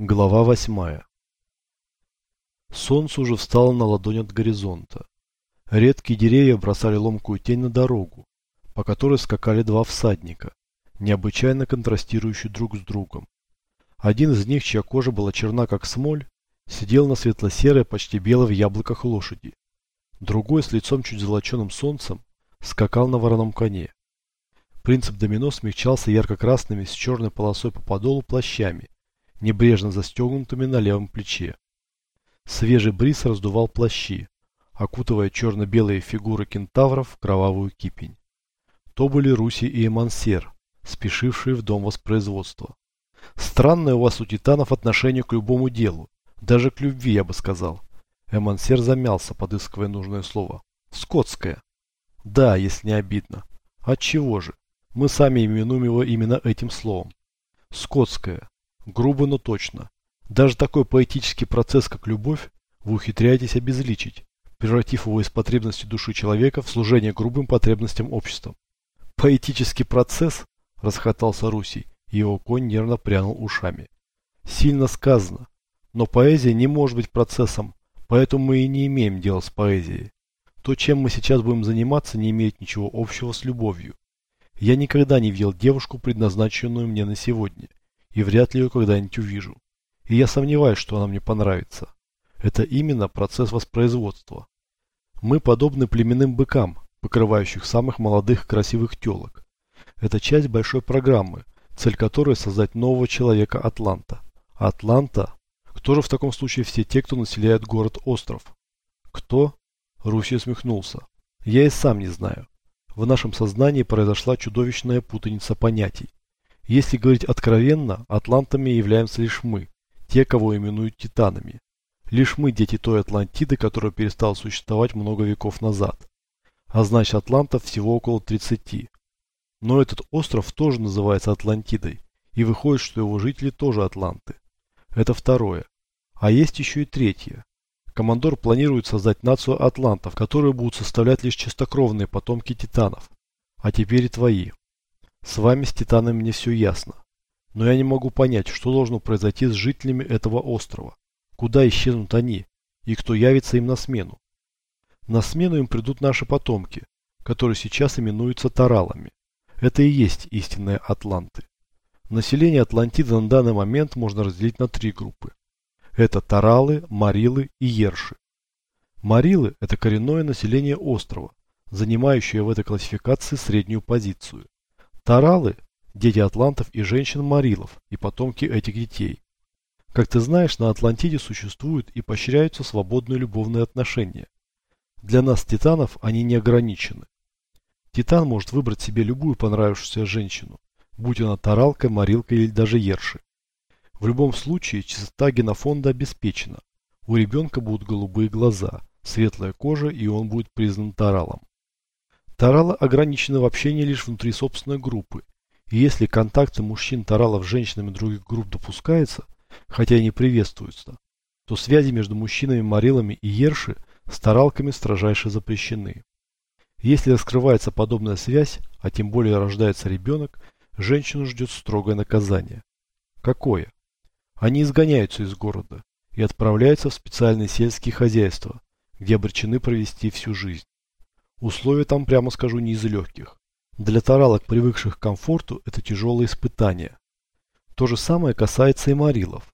Глава восьмая. Солнце уже встало на ладонь от горизонта. Редкие деревья бросали ломкую тень на дорогу, по которой скакали два всадника, необычайно контрастирующие друг с другом. Один из них, чья кожа была черна как смоль, сидел на светло-серой, почти белой в яблоках лошади. Другой, с лицом чуть золоченым солнцем, скакал на вороном коне. Принцип домино смягчался ярко-красными с черной полосой по подолу плащами, небрежно застегнутыми на левом плече. Свежий бриз раздувал плащи, окутывая черно-белые фигуры кентавров в кровавую кипень. То были Руси и Эмансер, спешившие в дом воспроизводства. Странное у вас у титанов отношение к любому делу, даже к любви, я бы сказал. Эмансер замялся, подыскивая нужное слово. Скотское. Да, если не обидно. Отчего же? Мы сами именуем его именно этим словом. Скотское. Грубо, но точно. Даже такой поэтический процесс, как любовь, вы ухитряетесь обезличить, превратив его из потребности души человека в служение грубым потребностям общества. Поэтический процесс, расхотался Русий, и его конь нервно прянул ушами. Сильно сказано, но поэзия не может быть процессом, поэтому мы и не имеем дела с поэзией. То, чем мы сейчас будем заниматься, не имеет ничего общего с любовью. Я никогда не видел девушку, предназначенную мне на сегодня и вряд ли ее когда-нибудь увижу. И я сомневаюсь, что она мне понравится. Это именно процесс воспроизводства. Мы подобны племенным быкам, покрывающих самых молодых красивых телок. Это часть большой программы, цель которой создать нового человека Атланта. Атланта? Кто же в таком случае все те, кто населяет город-остров? Кто? Руси усмехнулся. Я и сам не знаю. В нашем сознании произошла чудовищная путаница понятий. Если говорить откровенно, атлантами являемся лишь мы, те, кого именуют титанами. Лишь мы дети той Атлантиды, которая перестала существовать много веков назад. А значит атлантов всего около 30. Но этот остров тоже называется Атлантидой, и выходит, что его жители тоже атланты. Это второе. А есть еще и третье. Командор планирует создать нацию атлантов, которые будут составлять лишь чистокровные потомки титанов. А теперь и твои. С вами, с титанами, мне все ясно. Но я не могу понять, что должно произойти с жителями этого острова. Куда исчезнут они? И кто явится им на смену? На смену им придут наши потомки, которые сейчас именуются таралами. Это и есть истинные атланты. Население Атлантиды на данный момент можно разделить на три группы. Это таралы, марилы и ерши. Марилы – это коренное население острова, занимающее в этой классификации среднюю позицию. Таралы – дети атлантов и женщин-марилов и потомки этих детей. Как ты знаешь, на Атлантиде существуют и поощряются свободные любовные отношения. Для нас, титанов, они не ограничены. Титан может выбрать себе любую понравившуюся женщину, будь она таралкой, морилкой или даже ерши. В любом случае, чистота генофонда обеспечена. У ребенка будут голубые глаза, светлая кожа и он будет признан таралом. Таралы ограничены в общении лишь внутри собственной группы, и если контакты мужчин-таралов с женщинами других групп допускаются, хотя и не приветствуются, то связи между мужчинами-морилами и ерши с таралками строжайше запрещены. Если раскрывается подобная связь, а тем более рождается ребенок, женщину ждет строгое наказание. Какое? Они изгоняются из города и отправляются в специальные сельские хозяйства, где обречены провести всю жизнь. Условия там, прямо скажу, не из легких. Для таралок, привыкших к комфорту, это тяжелое испытание. То же самое касается и марилов.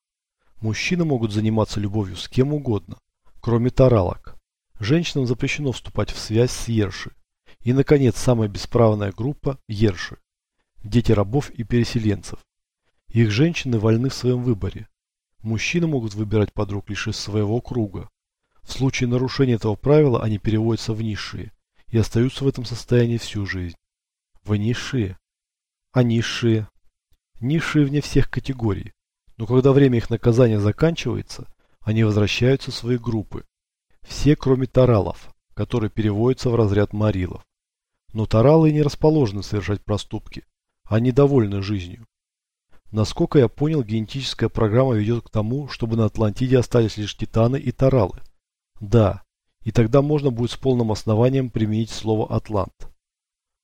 Мужчины могут заниматься любовью с кем угодно, кроме таралок. Женщинам запрещено вступать в связь с ерши. И, наконец, самая бесправная группа – ерши. Дети рабов и переселенцев. Их женщины вольны в своем выборе. Мужчины могут выбирать подруг лишь из своего круга. В случае нарушения этого правила они переводятся в низшие и остаются в этом состоянии всю жизнь. Вы низшие. А низшие? Низшие вне всех категорий. Но когда время их наказания заканчивается, они возвращаются в свои группы. Все, кроме таралов, которые переводятся в разряд марилов. Но таралы не расположены совершать проступки. Они довольны жизнью. Насколько я понял, генетическая программа ведет к тому, чтобы на Атлантиде остались лишь титаны и таралы. Да, и тогда можно будет с полным основанием применить слово «атлант».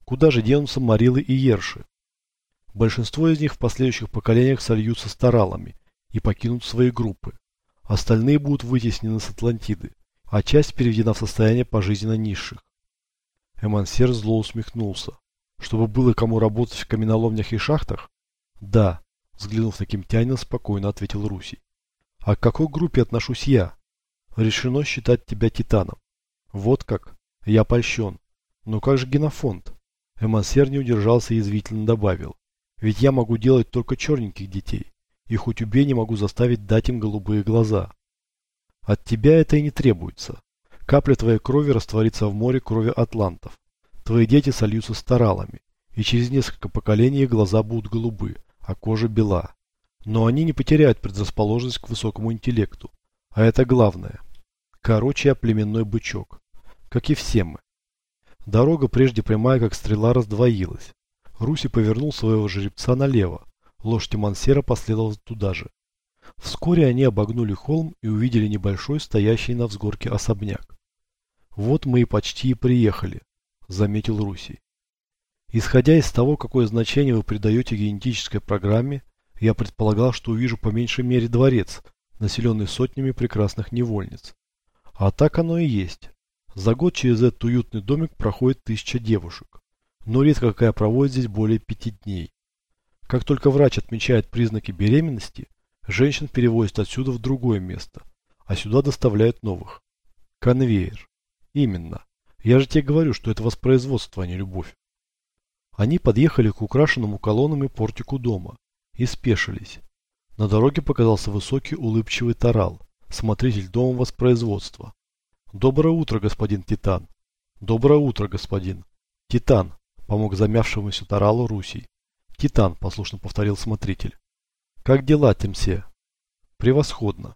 Куда же денутся Марилы и Ерши? Большинство из них в последующих поколениях сольются с Таралами и покинут свои группы. Остальные будут вытеснены с Атлантиды, а часть переведена в состояние пожизненно низших. Эмансер зло усмехнулся. Чтобы было кому работать в каменоломнях и шахтах? Да, взглянув на Кимтянина, спокойно ответил Руси. А к какой группе отношусь я? Решено считать тебя титаном. Вот как? Я польщен. Но как же генофонд? Эмансер не удержался и язвительно добавил. Ведь я могу делать только черненьких детей. И хоть убей, не могу заставить дать им голубые глаза. От тебя это и не требуется. Капля твоей крови растворится в море крови атлантов. Твои дети сольются с таралами. И через несколько поколений их глаза будут голубы, а кожа бела. Но они не потеряют предрасположенность к высокому интеллекту. А это главное. Короче, я племенной бычок. Как и все мы. Дорога, прежде прямая, как стрела, раздвоилась. Руси повернул своего жеребца налево. Лошадь Мансера последовала туда же. Вскоре они обогнули холм и увидели небольшой, стоящий на взгорке особняк. «Вот мы и почти и приехали», — заметил Руси. «Исходя из того, какое значение вы придаете генетической программе, я предполагал, что увижу по меньшей мере дворец, населенный сотнями прекрасных невольниц. А так оно и есть. За год через этот уютный домик проходит тысяча девушек. Но редко какая проводит здесь более пяти дней. Как только врач отмечает признаки беременности, женщин перевозят отсюда в другое место, а сюда доставляют новых. Конвейер. Именно. Я же тебе говорю, что это воспроизводство, а не любовь. Они подъехали к украшенному колоннами портику дома и спешились. На дороге показался высокий улыбчивый тарал, смотритель дома воспроизводства. «Доброе утро, господин Титан!» «Доброе утро, господин!» «Титан!» – помог замявшемуся Таралу Русий. «Титан!» – послушно повторил смотритель. «Как дела, Темсе?» «Превосходно!»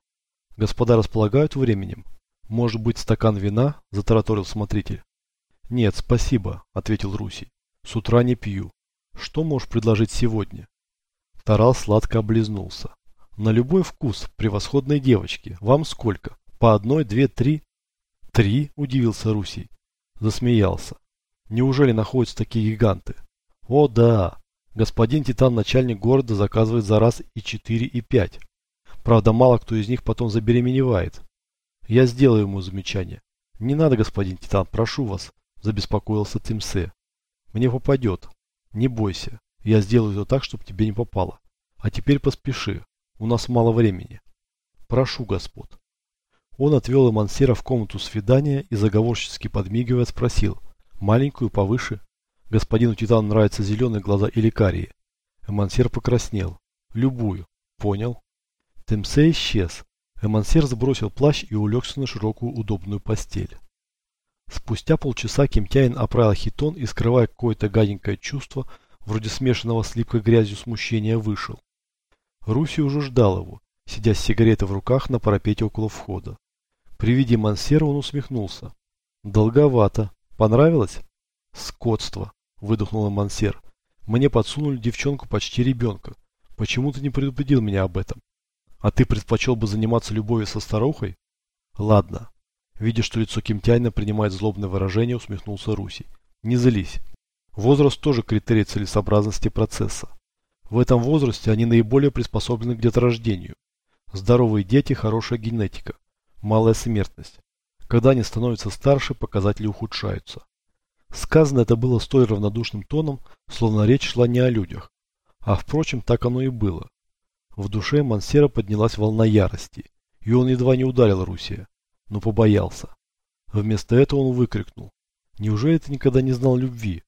«Господа располагают временем?» «Может быть, стакан вина?» – затараторил смотритель. «Нет, спасибо», – ответил Русий. «С утра не пью. Что можешь предложить сегодня?» Тарал сладко облизнулся. «На любой вкус, превосходной девочки. Вам сколько? По одной, две, три?» «Три?» – удивился Русий. Засмеялся. «Неужели находятся такие гиганты?» «О, да! Господин Титан-начальник города заказывает за раз и четыре, и пять. Правда, мало кто из них потом забеременевает. Я сделаю ему замечание. Не надо, господин Титан, прошу вас, забеспокоился Тимсе. Мне попадет. Не бойся. Я сделаю это так, чтобы тебе не попало. А теперь поспеши. У нас мало времени. Прошу, господ. Он отвел Эмансера в комнату свидания и заговорчески подмигивая спросил. Маленькую, повыше? Господину Титану нравятся зеленые глаза или карие. Эмансер покраснел. Любую. Понял. Темсе исчез. Эмансер сбросил плащ и улегся на широкую удобную постель. Спустя полчаса Кимтяин оправил хитон и, скрывая какое-то гаденькое чувство, вроде смешанного с липкой грязью смущения, вышел. Руси уже ждал его, сидя с сигаретой в руках на парапете около входа. При виде Мансера он усмехнулся. «Долговато. Понравилось?» «Скотство», — выдохнула Мансер. «Мне подсунули девчонку почти ребенка. Почему ты не предупредил меня об этом? А ты предпочел бы заниматься любовью со старухой?» «Ладно». Видя, что лицо Кимтяйна принимает злобное выражение, усмехнулся Руси. «Не злись. Возраст тоже критерий целесообразности процесса. В этом возрасте они наиболее приспособлены к деторождению. Здоровые дети – хорошая генетика малая смертность. Когда они становятся старше, показатели ухудшаются. Сказано это было столь равнодушным тоном, словно речь шла не о людях. А впрочем, так оно и было. В душе Мансера поднялась волна ярости, и он едва не ударил Русия, но побоялся. Вместо этого он выкрикнул. Неужели ты никогда не знал любви?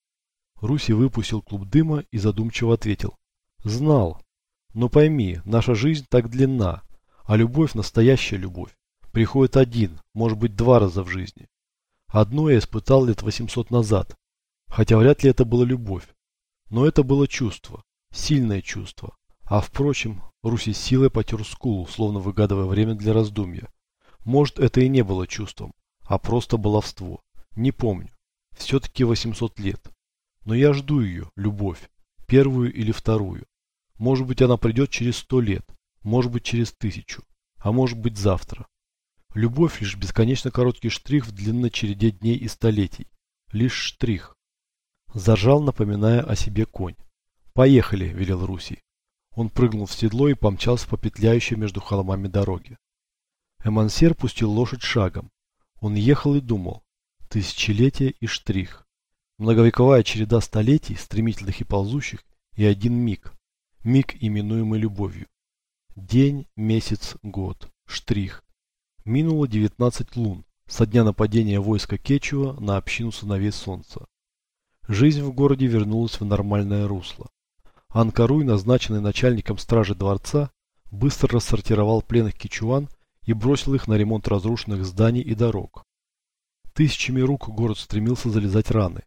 Руси выпустил клуб дыма и задумчиво ответил. Знал. Но пойми, наша жизнь так длинна, а любовь – настоящая любовь приходит один, может быть два раза в жизни. Одно я испытал лет 800 назад, хотя вряд ли это была любовь. Но это было чувство, сильное чувство. А впрочем, Руси силой потер скулу, словно выгадывая время для раздумья. Может, это и не было чувством, а просто баловство. Не помню. Все-таки 800 лет. Но я жду ее, любовь. Первую или вторую. Может быть, она придет через сто лет. Может быть, через тысячу. А может быть, завтра. Любовь лишь бесконечно короткий штрих в длинной череде дней и столетий. Лишь штрих. Зажал, напоминая о себе конь. «Поехали», – велел Руси. Он прыгнул в седло и помчался по петляющей между холмами дороге. Эмансер пустил лошадь шагом. Он ехал и думал. Тысячелетие и штрих. Многовековая череда столетий, стремительных и ползущих, и один миг. Миг, именуемый любовью. День, месяц, год. Штрих. Минуло 19 лун со дня нападения войска Кечуа на общину сыновей солнца. Жизнь в городе вернулась в нормальное русло. Анкаруй, назначенный начальником стражи дворца, быстро рассортировал пленных кичуан и бросил их на ремонт разрушенных зданий и дорог. Тысячами рук город стремился залезать раны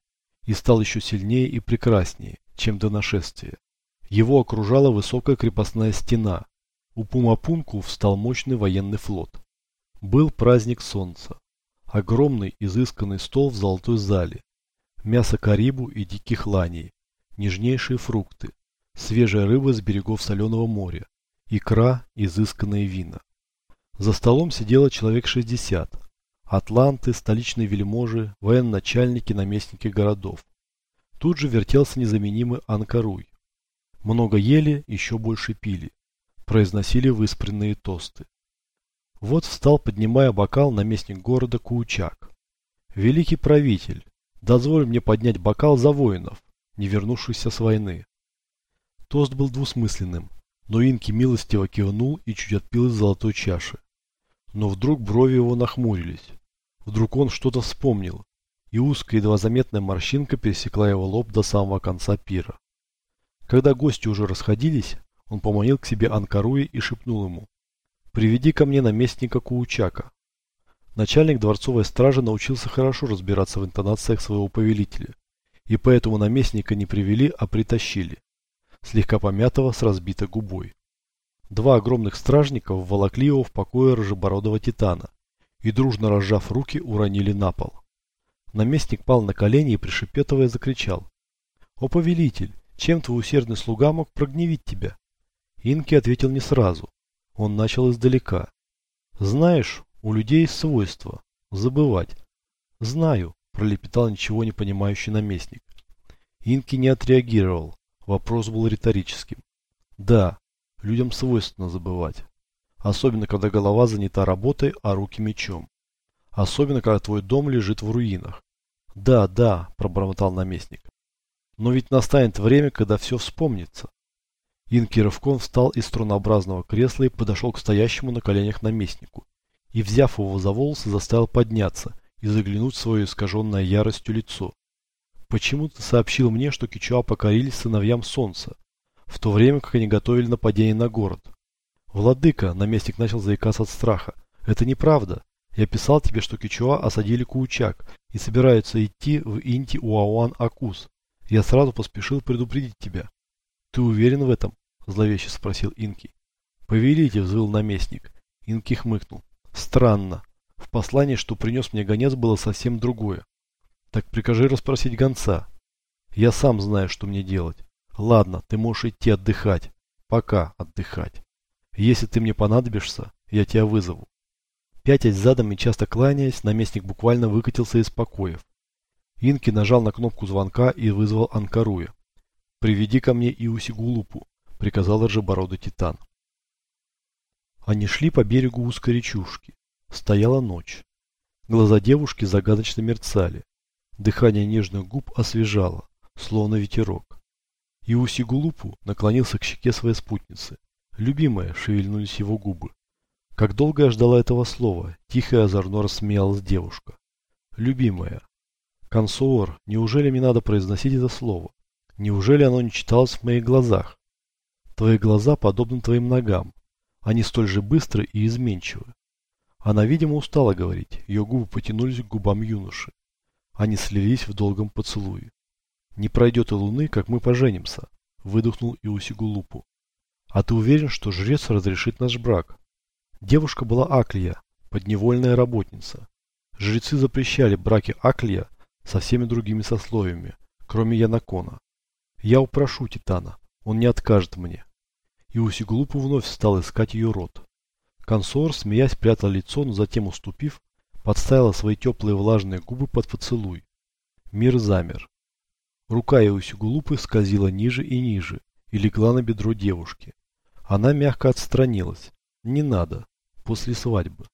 и стал еще сильнее и прекраснее, чем до нашествия. Его окружала высокая крепостная стена. У Пумапунку встал мощный военный флот. Был праздник солнца. Огромный изысканный стол в золотой зале. Мясо карибу и диких ланей. Нежнейшие фрукты. Свежая рыба с берегов соленого моря. Икра, изысканные вина. За столом сидело человек 60. Атланты, столичные вельможи, военачальники, наместники городов. Тут же вертелся незаменимый Анкаруй. Много ели, еще больше пили. Произносили выспренные тосты. Вот встал, поднимая бокал, наместник города Куучак. «Великий правитель, дозволь мне поднять бокал за воинов, не вернувшихся с войны». Тост был двусмысленным, но Инки милостиво кивнул и чуть отпил из золотой чаши. Но вдруг брови его нахмурились. Вдруг он что-то вспомнил, и узкая едва заметная морщинка пересекла его лоб до самого конца пира. Когда гости уже расходились, он поманил к себе Анкаруи и шепнул ему «Приведи ко мне наместника Куучака». Начальник дворцовой стражи научился хорошо разбираться в интонациях своего повелителя, и поэтому наместника не привели, а притащили, слегка помятого с разбитой губой. Два огромных стражников волокли его в покое рыжебородого титана и, дружно разжав руки, уронили на пол. Наместник пал на колени и, пришепетывая, закричал. «О, повелитель, чем твой усердный слуга мог прогневить тебя?» Инки ответил не сразу. Он начал издалека. «Знаешь, у людей есть свойство забывать». «Знаю», – пролепетал ничего не понимающий наместник. Инки не отреагировал. Вопрос был риторическим. «Да, людям свойственно забывать. Особенно, когда голова занята работой, а руки мечом. Особенно, когда твой дом лежит в руинах. Да, да, пробормотал наместник. Но ведь настанет время, когда все вспомнится. Инки рывком встал из струнообразного кресла и подошел к стоящему на коленях наместнику. И, взяв его за волосы, заставил подняться и заглянуть в свое искаженное яростью лицо. Почему ты сообщил мне, что Кичуа покорились сыновьям солнца, в то время как они готовили нападение на город? Владыка, наместник начал заикаться от страха. Это неправда. Я писал тебе, что Кичуа осадили Куучак и собираются идти в Инти-Уауан-Акус. Я сразу поспешил предупредить тебя. Ты уверен в этом? Зловеще спросил Инки. Повелите, взвыл наместник. Инки хмыкнул. Странно. В послании, что принес мне гонец, было совсем другое. Так прикажи расспросить гонца. Я сам знаю, что мне делать. Ладно, ты можешь идти отдыхать. Пока отдыхать. Если ты мне понадобишься, я тебя вызову. Пятясь задом и часто кланяясь, наместник буквально выкатился из покоев. Инки нажал на кнопку звонка и вызвал Анкаруя. «Приведи ко мне Иусигулупу», — приказал ржебородый титан. Они шли по берегу узкой речушки. Стояла ночь. Глаза девушки загадочно мерцали. Дыхание нежных губ освежало, словно ветерок. Иусигулупу наклонился к щеке своей спутницы. «Любимая», — шевельнулись его губы. Как долго я ждала этого слова, тихо и озорно рассмеялась девушка. Любимая. Консуор, неужели мне надо произносить это слово? Неужели оно не читалось в моих глазах? Твои глаза подобны твоим ногам. Они столь же быстры и изменчивы. Она, видимо, устала говорить. Ее губы потянулись к губам юноши. Они слились в долгом поцелуе. Не пройдет и луны, как мы поженимся, выдохнул Иусигулупу. А ты уверен, что жрец разрешит наш брак? Девушка была Аклия, подневольная работница. Жрецы запрещали браки Аклия со всеми другими сословиями, кроме Янакона. Я упрошу Титана, он не откажет мне. Иуси глупо вновь стал искать ее рот. Консор, смеясь, прятал лицо, но затем, уступив, подставила свои теплые влажные губы под поцелуй. Мир замер. Рука Иуси Глупы скользила ниже и ниже и легла на бедро девушки. Она мягко отстранилась. Не надо. После свадьбы.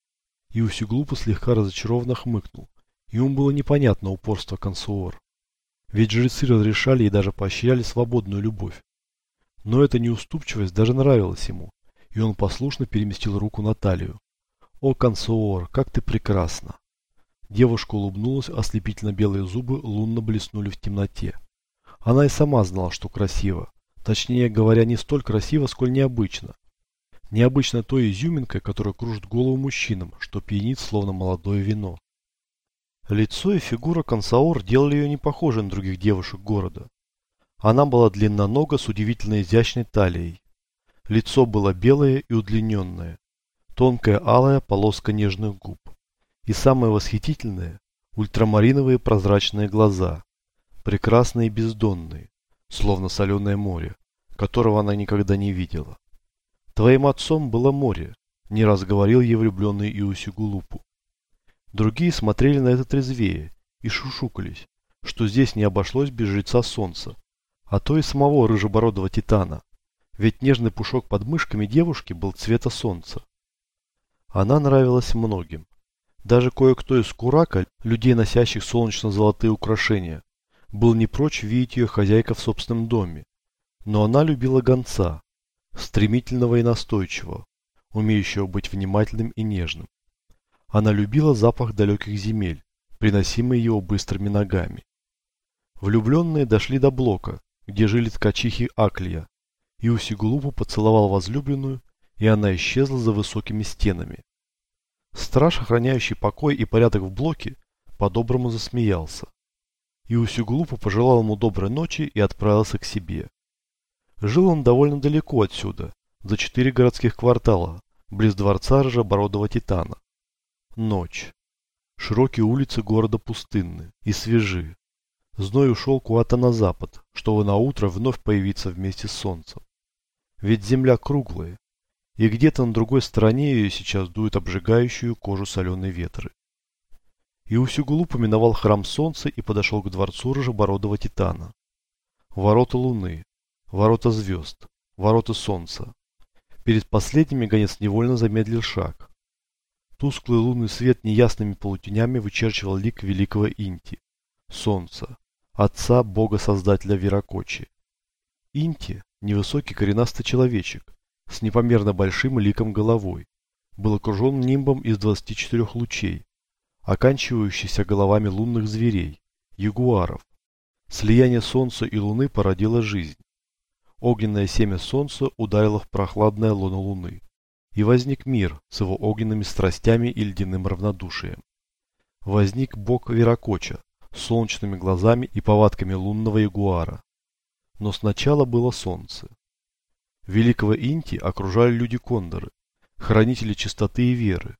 И Усюглупа слегка разочарованно хмыкнул. Ему было непонятно упорство консуор. Ведь жрецы разрешали и даже поощряли свободную любовь. Но эта неуступчивость даже нравилась ему, и он послушно переместил руку на талию. «О, консуор, как ты прекрасна!» Девушка улыбнулась, ослепительно белые зубы лунно блеснули в темноте. Она и сама знала, что красиво. Точнее говоря, не столь красиво, сколь необычно. Необычно той изюминкой, которая кружит голову мужчинам, что пьянит, словно молодое вино. Лицо и фигура Консаор делали ее не похожей на других девушек города. Она была длиннонога с удивительно изящной талией. Лицо было белое и удлиненное. Тонкая алая полоска нежных губ. И самое восхитительное – ультрамариновые прозрачные глаза. Прекрасные и бездонные, словно соленое море, которого она никогда не видела. Твоим отцом было море, не раз говорил ей влюбленный Иуси Гулупу. Другие смотрели на это трезвее и шушукались, что здесь не обошлось без жреца солнца, а то и самого рыжебородого титана, ведь нежный пушок под мышками девушки был цвета солнца. Она нравилась многим. Даже кое-кто из Курака, людей, носящих солнечно-золотые украшения, был не прочь видеть ее хозяйка в собственном доме. Но она любила гонца, стремительного и настойчивого, умеющего быть внимательным и нежным. Она любила запах далеких земель, приносимый его быстрыми ногами. Влюбленные дошли до блока, где жили ткачихи Аклия, и Усигулупу поцеловал возлюбленную, и она исчезла за высокими стенами. Страж, охраняющий покой и порядок в блоке, по-доброму засмеялся. И Усигулупу пожелал ему доброй ночи и отправился к себе. Жил он довольно далеко отсюда, за четыре городских квартала, близ дворца Рожебородого Титана. Ночь. Широкие улицы города пустынны и свежи. Зной ушел куда-то на запад, чтобы на утро вновь появиться вместе с солнцем. Ведь земля круглая, и где-то на другой стороне ее сейчас дуют обжигающую кожу соленые ветры. Иусюгулу поминовал храм солнца и подошел к дворцу Рожебородого Титана. Ворота луны, ворота звезд, ворота солнца. Перед последними гонец невольно замедлил шаг. Тусклый лунный свет неясными полутенями вычерчивал лик великого Инти, солнца, отца бога-создателя Веракочи. Инти, невысокий коренастый человечек, с непомерно большим ликом головой, был окружен нимбом из 24 лучей, оканчивающихся головами лунных зверей, ягуаров. Слияние солнца и луны породило жизнь. Огненное семя солнца ударило в прохладное лоно луны и возник мир с его огненными страстями и ледяным равнодушием. Возник бог Веракоча с солнечными глазами и повадками лунного ягуара. Но сначала было солнце. Великого Инти окружали люди-кондоры, хранители чистоты и веры.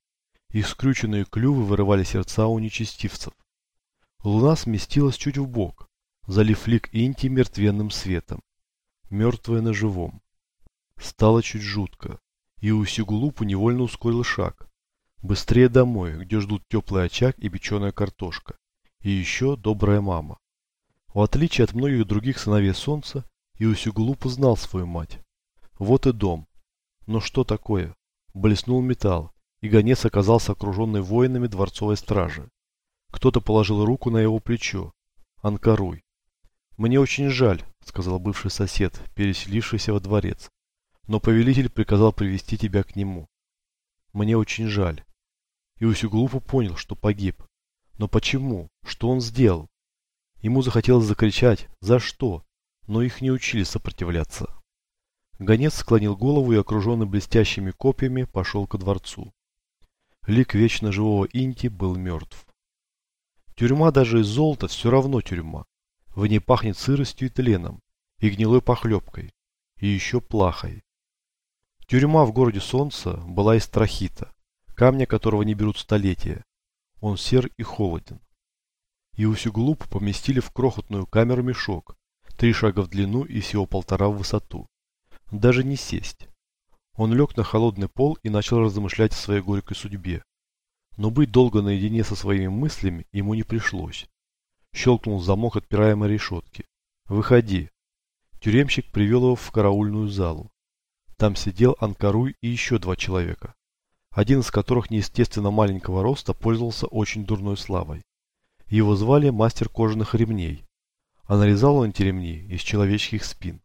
Их скрюченные клювы вырывали сердца у нечестивцев. Луна сместилась чуть в бок, залив лик Инти мертвенным светом. Мертвая на живом. Стало чуть жутко и Усигулупу невольно ускорил шаг. Быстрее домой, где ждут теплый очаг и печеная картошка. И еще добрая мама. В отличие от многих других сыновей солнца, Иосигулуп знал свою мать. Вот и дом. Но что такое? Блеснул металл, и гонец оказался окруженный воинами дворцовой стражи. Кто-то положил руку на его плечо. Анкаруй. «Мне очень жаль», — сказал бывший сосед, переселившийся во дворец но повелитель приказал привести тебя к нему. Мне очень жаль. Иосиф глупо понял, что погиб. Но почему? Что он сделал? Ему захотелось закричать «За что?», но их не учили сопротивляться. Гонец склонил голову и, окруженный блестящими копьями, пошел ко дворцу. Лик вечно живого Инти был мертв. Тюрьма даже из золота все равно тюрьма. В ней пахнет сыростью и тленом, и гнилой похлебкой, и еще плахой. Тюрьма в городе Солнца была из трахита, камня которого не берут столетия. Он сер и холоден. Иусюглупу поместили в крохотную камеру мешок, три шага в длину и всего полтора в высоту. Даже не сесть. Он лег на холодный пол и начал размышлять о своей горькой судьбе. Но быть долго наедине со своими мыслями ему не пришлось. Щелкнул замок отпираемой решетки. «Выходи». Тюремщик привел его в караульную залу. Там сидел Анкаруй и еще два человека, один из которых неестественно маленького роста пользовался очень дурной славой. Его звали мастер кожаных ремней, а нарезал он эти ремни из человеческих спин.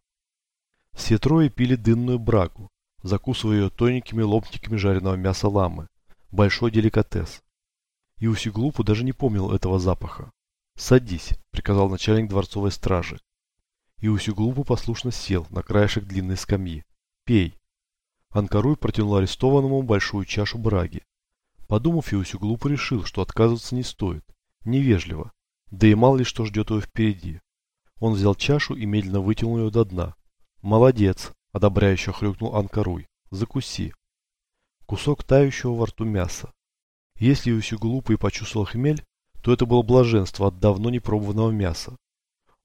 Все трое пили дынную брагу, закусывая ее тоненькими ломтиками жареного мяса ламы. Большой деликатес. И Усиглупу даже не помнил этого запаха. «Садись», — приказал начальник дворцовой стражи. И Усиглупу послушно сел на краешек длинной скамьи. «Пей». Анкаруй протянул арестованному большую чашу браги. Подумав, Иусюглупу решил, что отказываться не стоит. Невежливо. Да и мало ли что ждет его впереди. Он взял чашу и медленно вытянул ее до дна. «Молодец!» – одобряюще хрюкнул Анкаруй. «Закуси!» Кусок тающего во рту мяса. Если Юси глупый почувствовал хмель, то это было блаженство от давно не пробованного мяса.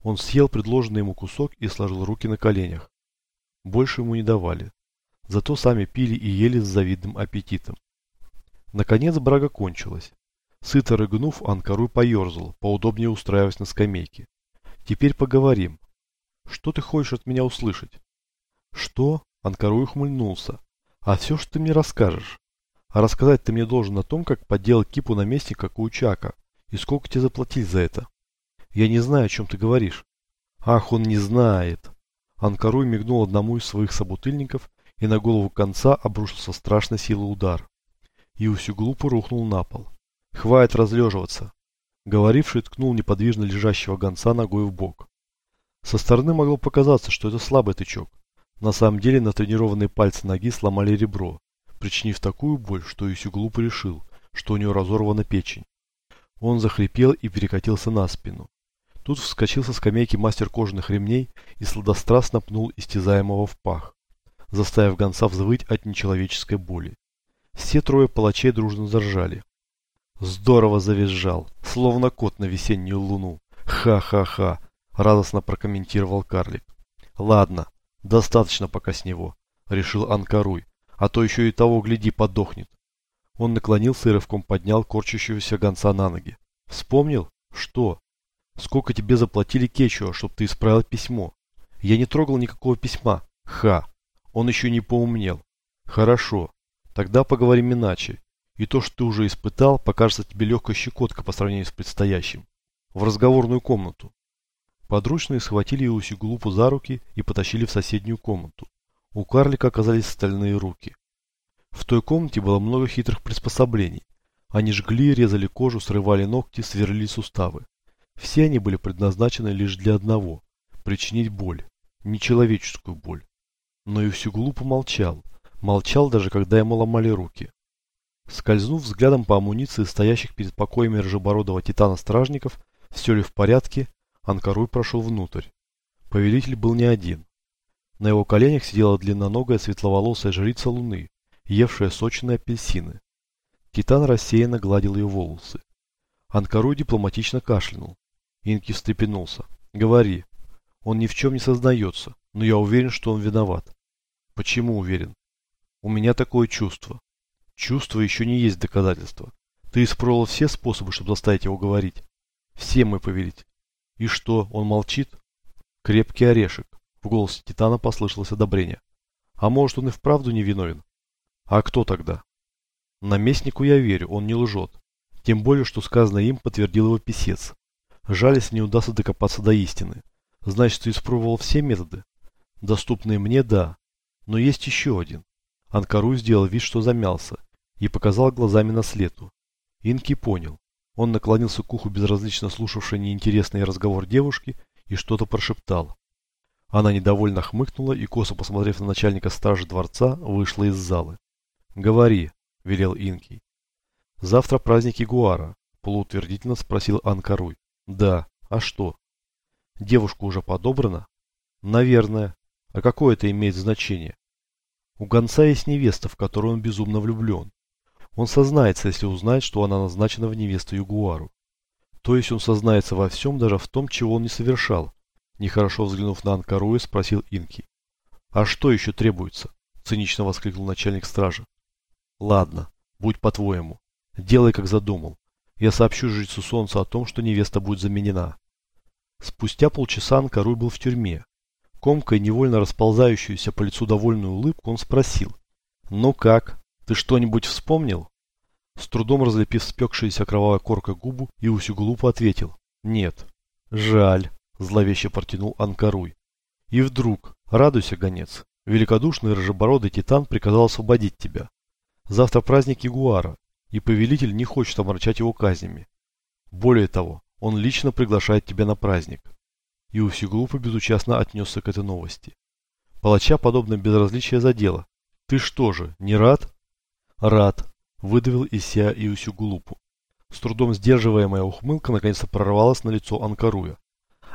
Он съел предложенный ему кусок и сложил руки на коленях. Больше ему не давали. Зато сами пили и ели с завидным аппетитом. Наконец брага кончилась. Сыто рыгнув, Анкаруй поерзал, поудобнее устраиваясь на скамейке. «Теперь поговорим. Что ты хочешь от меня услышать? Что? Анкаруй ухмыльнулся. А все, что ты мне расскажешь. А рассказать ты мне должен о том, как подделать кипу наместника Каучака. И сколько тебе заплатили за это? Я не знаю, о чем ты говоришь. Ах, он не знает. Анкаруй мигнул одному из своих собутыльников, и на голову конца обрушился страшной силы удар. И усю глупо рухнул на пол. Хватит разлеживаться. Говоривший ткнул неподвижно лежащего гонца ногой в бок. Со стороны могло показаться, что это слабый тычок. На самом деле натренированные пальцы ноги сломали ребро, причинив такую боль, что Юсю глупо решил, что у него разорвана печень. Он захрипел и перекатился на спину. Тут вскочил со скамейки мастер кожаных ремней и сладострастно пнул истязаемого в пах, заставив гонца взвыть от нечеловеческой боли. Все трое палачей дружно заржали. Здорово завизжал, словно кот на весеннюю луну. Ха-ха-ха, радостно прокомментировал карлик. Ладно, достаточно пока с него, решил Анкаруй, а то еще и того, гляди, подохнет. Он наклонился и рывком поднял корчащегося гонца на ноги. Вспомнил? Что? Сколько тебе заплатили Кечуа, чтобы ты исправил письмо? Я не трогал никакого письма. Ха. Он еще не поумнел. Хорошо. Тогда поговорим иначе. И то, что ты уже испытал, покажется тебе легкой щекотка по сравнению с предстоящим. В разговорную комнату. Подручные схватили Иусю Глупу за руки и потащили в соседнюю комнату. У карлика оказались стальные руки. В той комнате было много хитрых приспособлений. Они жгли, резали кожу, срывали ногти, сверлили суставы. Все они были предназначены лишь для одного – причинить боль. Нечеловеческую боль. Но Глупу молчал. Молчал даже, когда ему ломали руки. Скользнув взглядом по амуниции стоящих перед покоями рыжебородого титана-стражников, все ли в порядке, Анкаруй прошел внутрь. Повелитель был не один. На его коленях сидела длинноногая светловолосая жрица луны, евшая сочные апельсины. Титан рассеянно гладил ее волосы. Анкаруй дипломатично кашлянул. Инки встрепенулся. «Говори. Он ни в чем не сознается, но я уверен, что он виноват». «Почему уверен?» «У меня такое чувство». «Чувство еще не есть доказательство. Ты испробовал все способы, чтобы заставить его говорить?» «Все, мой повелитель. И что, он молчит? Крепкий орешек. В голосе Титана послышалось одобрение. А может он и вправду не виновен? А кто тогда? Наместнику я верю, он не лжет. Тем более, что сказанное им подтвердил его писец. Жаль, если не удастся докопаться до истины. Значит, ты испробовал все методы? Доступные мне, да. Но есть еще один. Анкару сделал вид, что замялся, и показал глазами на следу. Инки понял. Он наклонился к уху безразлично слушавшей неинтересный разговор девушки и что-то прошептал. Она недовольно хмыкнула и, косо посмотрев на начальника стражи дворца, вышла из залы. «Говори», — велел Инкий. «Завтра праздник Ягуара», — полуутвердительно спросил Анкаруй. «Да. А что?» «Девушка уже подобрана?» «Наверное. А какое это имеет значение?» «У гонца есть невеста, в которую он безумно влюблен. Он сознается, если узнает, что она назначена в невесту Ягуару. То есть он сознается во всем, даже в том, чего он не совершал. Нехорошо взглянув на Анкаруя, спросил Инки. «А что еще требуется?» Цинично воскликнул начальник стражи. «Ладно, будь по-твоему. Делай, как задумал. Я сообщу жрецу солнца о том, что невеста будет заменена». Спустя полчаса Анкаруй был в тюрьме. Комкой невольно расползающуюся по лицу довольную улыбку, он спросил. «Ну как? Ты что-нибудь вспомнил?» С трудом разлепив спекшиеся кровавой коркой губу, Иусю глупо ответил. «Нет». «Жаль», – зловеще протянул Анкаруй. И вдруг, радуйся, гонец, великодушный рыжебородый титан приказал освободить тебя. Завтра праздник Ягуара, и повелитель не хочет омрачать его казнями. Более того, он лично приглашает тебя на праздник. Иусю глупо безучастно отнесся к этой новости. Палача подобное безразличие задело. Ты что же, не рад? Рад, выдавил из себя Иусю глупу. С трудом сдерживаемая ухмылка наконец-то прорвалась на лицо Анкаруя.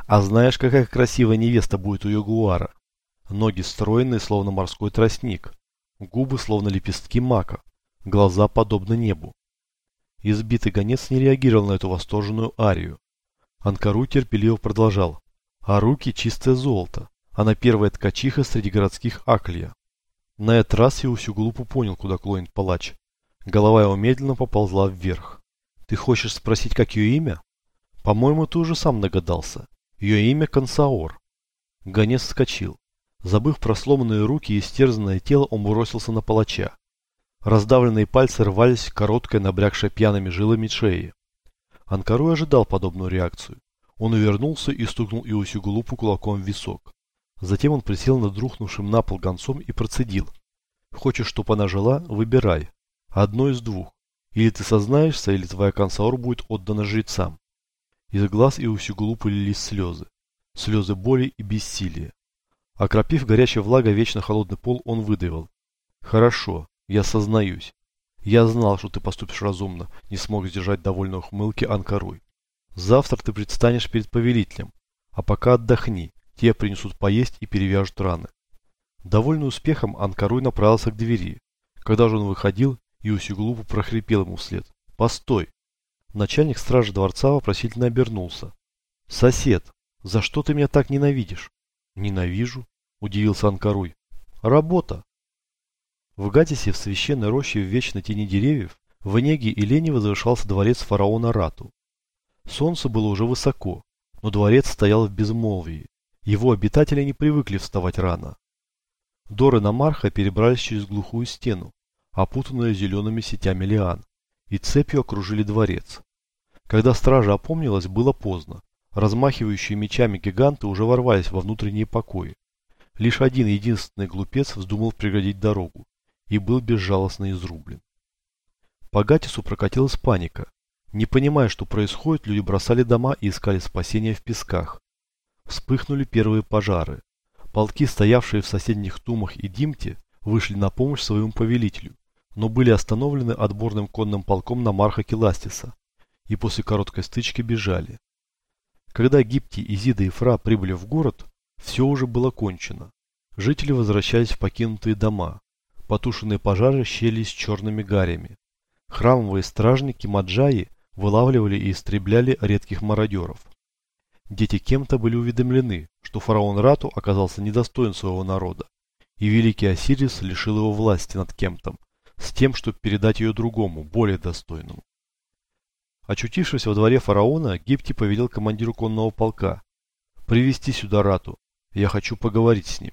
А знаешь, какая красивая невеста будет у Ягуара? Ноги стройные, словно морской тростник. Губы, словно лепестки мака. Глаза подобны небу. Избитый гонец не реагировал на эту восторженную арию. Анкару терпеливо продолжал. А руки чистое золото. Она первая ткачиха среди городских Аклия. На этот раз Иусю глупо понял, куда клонит палач. Голова его медленно поползла вверх. Ты хочешь спросить, как ее имя? По-моему, ты уже сам догадался. Ее имя Консаор. Гонец вскочил. Забыв про сломанные руки и истерзанное тело, он бросился на палача. Раздавленные пальцы рвались короткой, набрякшей пьяными жилами шеи. Анкаруй ожидал подобную реакцию. Он увернулся и стукнул Иосю Глупу кулаком в висок. Затем он присел над рухнувшим на пол гонцом и процедил. «Хочешь, чтоб она жила? Выбирай. Одно из двух. Или ты сознаешься, или твоя консаур будет отдана жрецам. Из глаз и Иусюгулу полились слезы. Слезы боли и бессилия. Окропив горячей влагой вечно холодный пол, он выдавил. «Хорошо, я сознаюсь. Я знал, что ты поступишь разумно», не смог сдержать довольно ухмылки Анкаруй. «Завтра ты предстанешь перед повелителем, а пока отдохни, тебе принесут поесть и перевяжут раны». Довольный успехом Анкаруй направился к двери. Когда же он выходил, Иусюглупу прохрипел ему вслед. «Постой!» Начальник стражи дворца вопросительно обернулся. «Сосед, за что ты меня так ненавидишь?» «Ненавижу», – удивился Анкаруй. «Работа». В Гатисе, в священной роще в вечной тени деревьев, в Энеге и Лене возвышался дворец фараона Рату. Солнце было уже высоко, но дворец стоял в безмолвии. Его обитатели не привыкли вставать рано. Доры Намарха перебрались через глухую стену, опутанную зелеными сетями лиан и цепью окружили дворец. Когда стража опомнилась, было поздно. Размахивающие мечами гиганты уже ворвались во внутренние покои. Лишь один единственный глупец вздумал преградить дорогу и был безжалостно изрублен. По Гатису прокатилась паника. Не понимая, что происходит, люди бросали дома и искали спасения в песках. Вспыхнули первые пожары. Полки, стоявшие в соседних Тумах и Димте, вышли на помощь своему повелителю но были остановлены отборным конным полком на Марха Келастиса и после короткой стычки бежали. Когда Гипти, Изида и Фра прибыли в город, все уже было кончено. Жители возвращались в покинутые дома. Потушенные пожары щелись черными гарями. Храмовые стражники Маджаи вылавливали и истребляли редких мародеров. Дети кем-то были уведомлены, что фараон Рату оказался недостоин своего народа, и великий Осирис лишил его власти над кем-то, с тем, чтобы передать ее другому, более достойному. Очутившись во дворе фараона, Гипти повелел командиру конного полка привести сюда Рату. Я хочу поговорить с ним.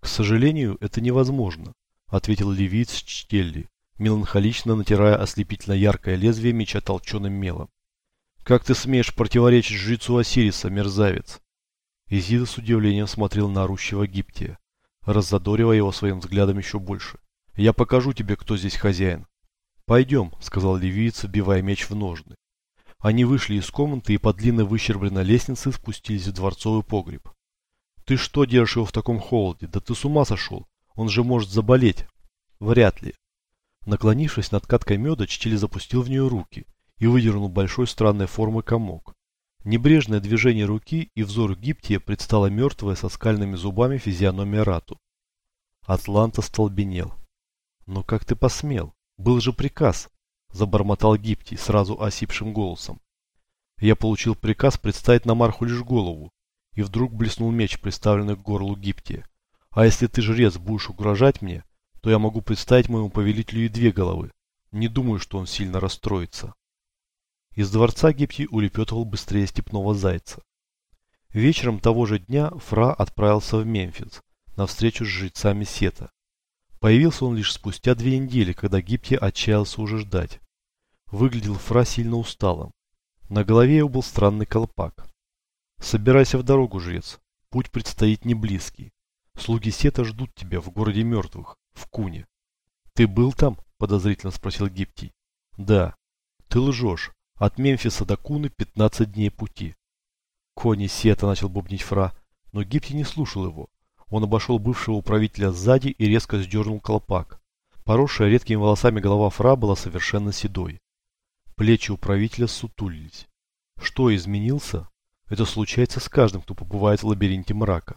К сожалению, это невозможно, ответил левиц Чтелли, меланхолично натирая ослепительно яркое лезвие меча толченым мелом. Как ты смеешь противоречить жрецу Осириса, мерзавец? Изида с удивлением смотрел на орущего Гиптия, раззадоривая его своим взглядом еще больше. Я покажу тебе, кто здесь хозяин. Пойдем, сказал ливиец, бивая меч в ножны. Они вышли из комнаты и по длинной выщербленной лестнице спустились в дворцовый погреб. Ты что держишь его в таком холоде? Да ты с ума сошел. Он же может заболеть. Вряд ли. Наклонившись над каткой меда, Чтили запустил в нее руки и выдернул большой странной формы комок. Небрежное движение руки и взор Гиптия предстала мертвая со скальными зубами физиономия Рату. Атланта столбенел. «Но как ты посмел? Был же приказ!» Забормотал Гипти сразу осипшим голосом. Я получил приказ представить на Марху лишь голову, и вдруг блеснул меч, приставленный к горлу Гипти. А если ты, жрец, будешь угрожать мне, то я могу представить моему повелителю и две головы. Не думаю, что он сильно расстроится. Из дворца Гипти улепетывал быстрее степного зайца. Вечером того же дня Фра отправился в Мемфис на встречу с жрецами Сета. Появился он лишь спустя две недели, когда Гипти отчаялся уже ждать. Выглядел Фра сильно усталым. На голове его был странный колпак. «Собирайся в дорогу, жрец. Путь предстоит не близкий. Слуги Сета ждут тебя в городе мертвых, в Куне». «Ты был там?» – подозрительно спросил Гиптий. «Да». «Ты лжешь. От Мемфиса до Куны 15 дней пути». «Кони Сета», – начал бубнить Фра, но Гиптий не слушал его. Он обошел бывшего управителя сзади и резко сдернул колпак. Поросшая редкими волосами голова Фра была совершенно седой. Плечи управителя сутулились. Что изменился? Это случается с каждым, кто побывает в лабиринте мрака.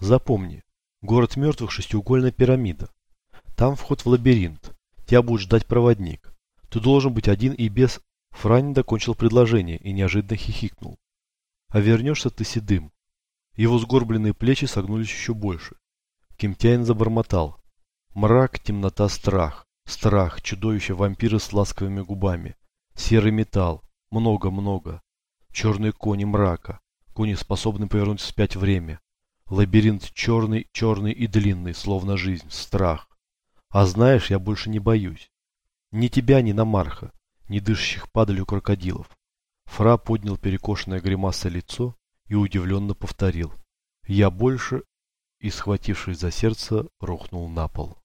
Запомни, город мертвых шестиугольная пирамида. Там вход в лабиринт. Тебя будет ждать проводник. Ты должен быть один и без... Франь докончил предложение и неожиданно хихикнул. А вернешься ты седым. Его сгорбленные плечи согнулись еще больше. Кимтяин забормотал. Мрак, темнота, страх. Страх, чудовище, вампиры с ласковыми губами. Серый металл. Много-много. Черные кони мрака. Кони способны повернуть вспять время. Лабиринт черный, черный и длинный, словно жизнь, страх. А знаешь, я больше не боюсь. Ни тебя, ни Намарха, ни дышащих падалью крокодилов. Фра поднял перекошенное гримасой лицо и удивленно повторил. «Я больше...» и, схватившись за сердце, рухнул на пол.